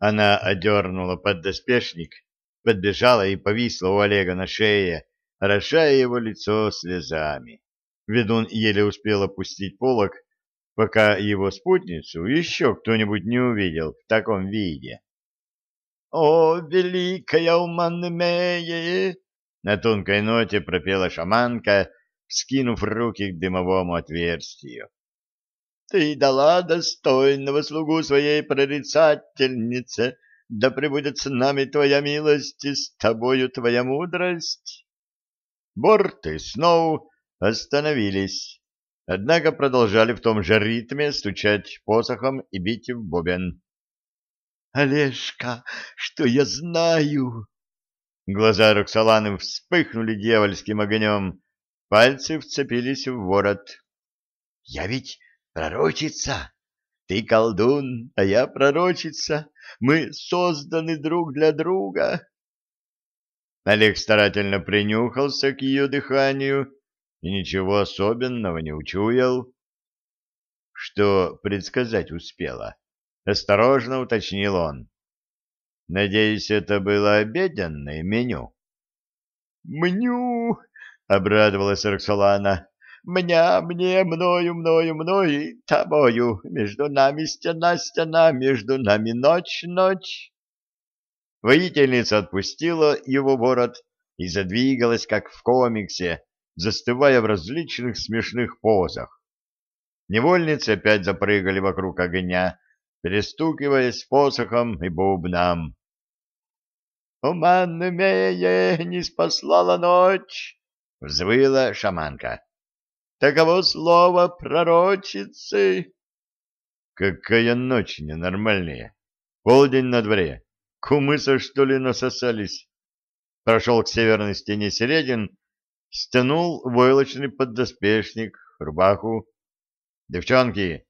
Она одернула поддоспешник, подбежала и повисла у Олега на шее, орошая его лицо слезами. Ведун еле успел опустить полок, пока его спутницу еще кто-нибудь не увидел в таком виде. — О, великая Уманмее! — на тонкой ноте пропела шаманка, скинув руки к дымовому отверстию. — Ты дала достойного слугу своей прорицательнице, да пребудет с нами твоя милость и с тобою твоя мудрость. Борты снова остановились, однако продолжали в том же ритме стучать посохом и бить в бубен. — Олежка, что я знаю? Глаза Роксоланы вспыхнули дьявольским огнем, пальцы вцепились в ворот. — Я ведь пророчица! Ты колдун, а я пророчица. Мы созданы друг для друга. Олег старательно принюхался к ее дыханию и ничего особенного не учуял. Что предсказать успела? Осторожно уточнил он. Надеюсь, это было обеденное меню. «Мню!» — обрадовалась Роксолана. «Мня, мне, мною, мною, мною, тобою. Между нами стена, стена, между нами ночь, ночь». Воительница отпустила его ворот и задвигалась, как в комиксе, застывая в различных смешных позах. Невольницы опять запрыгали вокруг огня, перестукиваясь посохом и бубном. «Уманмее не спаслала ночь!» — взвыла шаманка. «Таково слово пророчицы!» «Какая ночь ненормальная! Полдень на дворе! Кумыса, что ли, насосались?» Прошел к северной стене Середин, стянул войлочный поддоспешник, рубаху. «Девчонки,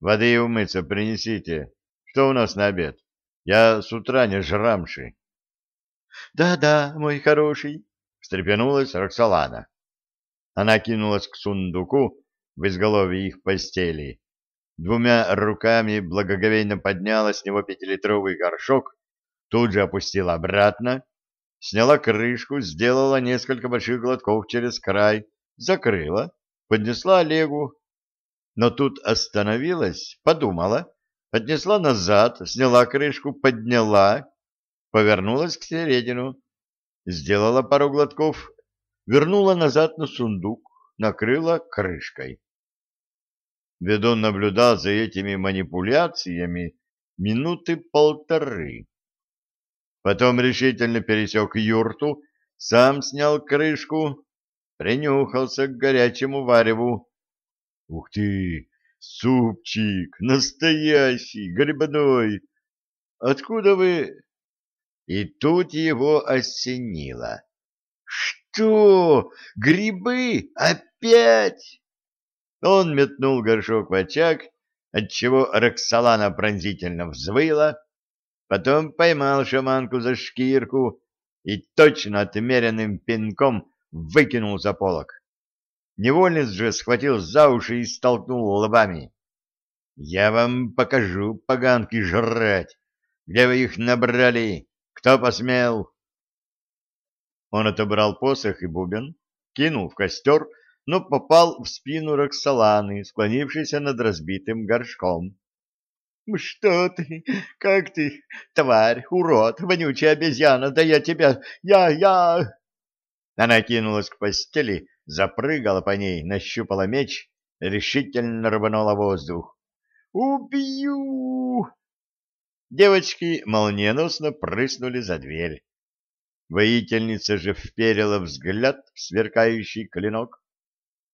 воды умыться принесите. Что у нас на обед? Я с утра не жрамши». Да-да, мой хороший, встрепенулась Роксолана. Она кинулась к сундуку в изголовье их постели. Двумя руками благоговейно подняла с него пятилитровый горшок, тут же опустила обратно, сняла крышку, сделала несколько больших глотков через край, закрыла, поднесла Олегу. Но тут остановилась, подумала, отнесла назад, сняла крышку, подняла, повернулась к середину, сделала пару глотков, вернула назад на сундук, накрыла крышкой. Ведун наблюдал за этими манипуляциями минуты полторы. Потом решительно пересек юрту, сам снял крышку, принюхался к горячему вареву. Ух ты, супчик, настоящий, грибной! Откуда вы... И тут его осенило. «Что? Грибы? Опять?» Он метнул горшок в очаг, отчего Роксолана пронзительно взвыла, потом поймал шаманку за шкирку и точно отмеренным пинком выкинул за полок. Невольниц же схватил за уши и столкнул лбами. «Я вам покажу, поганки, жрать! Где вы их набрали? Кто посмел? Он отобрал посох и бубен, кинул в костер, но попал в спину Роксоланы, склонившейся над разбитым горшком. — Что ты? Как ты? Тварь, урод, вонючая обезьяна, да я тебя... Я, я... Она кинулась к постели, запрыгала по ней, нащупала меч, решительно рванула воздух. «Убью!» Девочки молниеносно прыснули за дверь. Воительница же вперила взгляд в сверкающий клинок,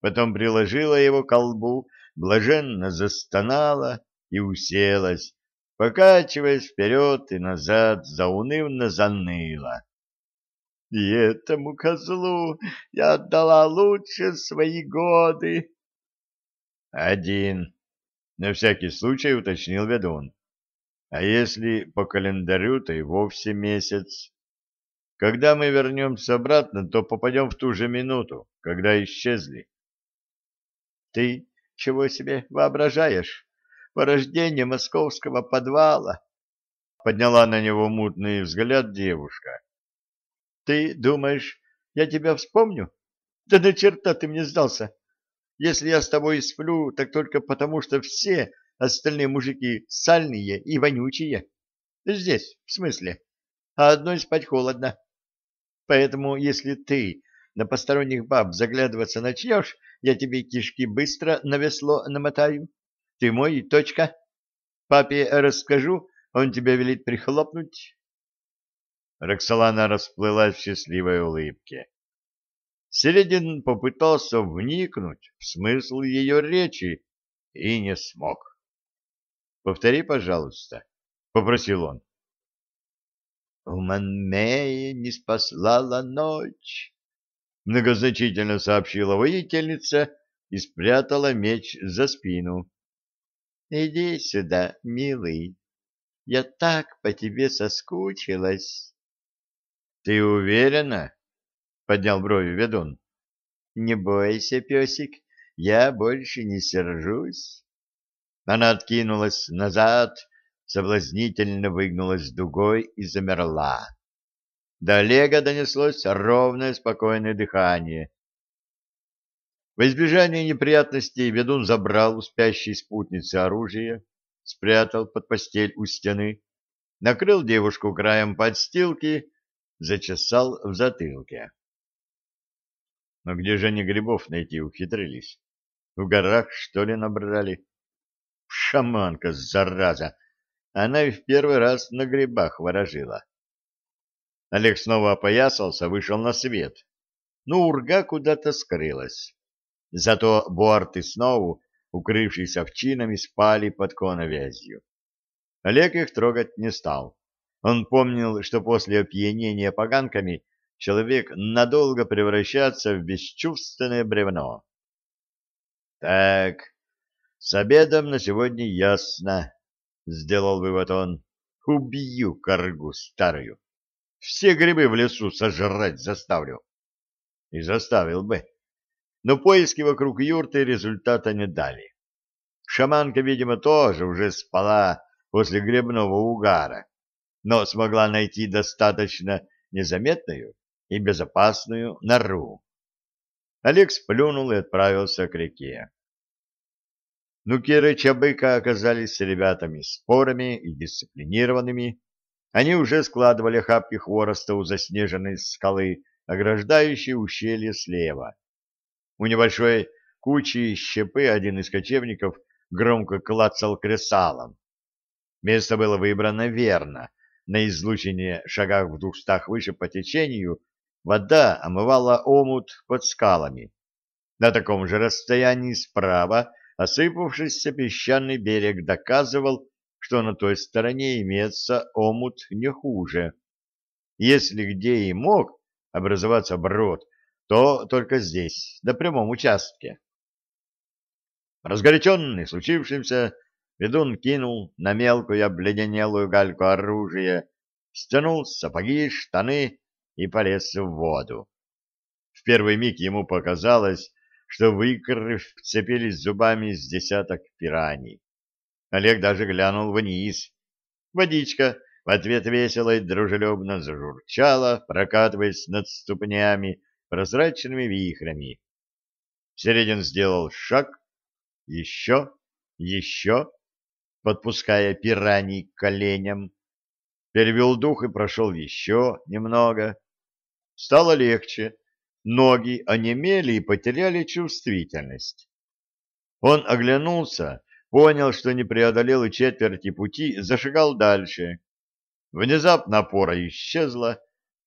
потом приложила его к колбу, блаженно застонала и уселась, покачиваясь вперед и назад, заунывно заныла. И этому козлу я отдала лучше свои годы. Один, на всякий случай уточнил ведун. А если по календарю, то и вовсе месяц. Когда мы вернемся обратно, то попадем в ту же минуту, когда исчезли. Ты чего себе воображаешь? Порождение московского подвала. подняла на него мутный взгляд девушка. Ты думаешь, я тебя вспомню? Да на черта ты мне сдался. Если я с тобой сплю, так только потому, что все остальные мужики сальные и вонючие. Здесь, в смысле. А одной спать холодно. Поэтому, если ты на посторонних баб заглядываться начнешь, я тебе кишки быстро на весло намотаю. Ты мой, точка. Папе расскажу, он тебя велит прихлопнуть. Роксолана расплылась в счастливой улыбке. Середин попытался вникнуть в смысл ее речи и не смог. «Повтори, пожалуйста», — попросил он. «У Манмея не спаслала ночь», — многозначительно сообщила воительница и спрятала меч за спину. «Иди сюда, милый, я так по тебе соскучилась». «Ты уверена?» — поднял брови ведун. «Не бойся, песик, я больше не сержусь». Она откинулась назад, соблазнительно выгнулась дугой и замерла. До Олега донеслось ровное спокойное дыхание. В избежание неприятностей ведун забрал у спящей спутницы оружие, спрятал под постель у стены, накрыл девушку краем подстилки, зачесал в затылке. Но где же они грибов найти ухитрились? В горах, что ли, набрали? Шаманка, зараза! Она и в первый раз на грибах ворожила. Олег снова опоясался, вышел на свет. Но урга куда-то скрылась. Зато Буарт и Сноу, укрывшись овчинами, спали под коновязью. Олег их трогать не стал. Он помнил, что после опьянения поганками человек надолго превращается в бесчувственное бревно. Так, с обедом на сегодня ясно, — сделал вывод он. Убью коргу старую. Все грибы в лесу сожрать заставлю. И заставил бы. Но поиски вокруг юрты результата не дали. Шаманка, видимо, тоже уже спала после грибного угара, но смогла найти достаточно незаметную и безопасную нору. Олег сплюнул и отправился к реке. Ну, Кира Чабыка оказались с ребятами спорами и дисциплинированными. Они уже складывали хапки хвороста у заснеженной скалы, ограждающей ущелье слева. У небольшой кучи щепы один из кочевников громко клацал кресалом. Место было выбрано верно. На излучине шагах в двухстах выше по течению вода омывала омут под скалами. На таком же расстоянии справа Осыпавшийся песчаный берег доказывал, что на той стороне имеется омут не хуже. Если где и мог образоваться брод, то только здесь, на прямом участке. Разгоряченный случившимся, ведун кинул на мелкую обледенелую гальку оружие, стянул сапоги, штаны и полез в воду. В первый миг ему показалось, что в икры вцепились зубами с десяток пираний. Олег даже глянул вниз. Водичка в ответ весело и дружелюбно зажурчала, прокатываясь над ступнями прозрачными вихрями. Середин сделал шаг, еще, еще, подпуская пираний к коленям. Перевел дух и прошел еще немного. Стало легче Ноги онемели и потеряли чувствительность. Он оглянулся, понял, что не преодолел и четверти пути, зашагал дальше. Внезапно опора исчезла,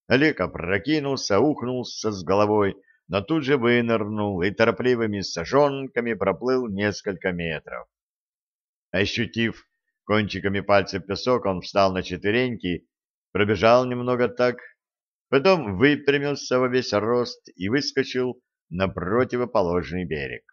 Олег опрокинулся, ухнулся с головой, но тут же вынырнул и торопливыми сажонками проплыл несколько метров. Ощутив кончиками пальцев песок, он встал на четвереньки, пробежал немного так, потом выпрямился во весь рост и выскочил на противоположный берег.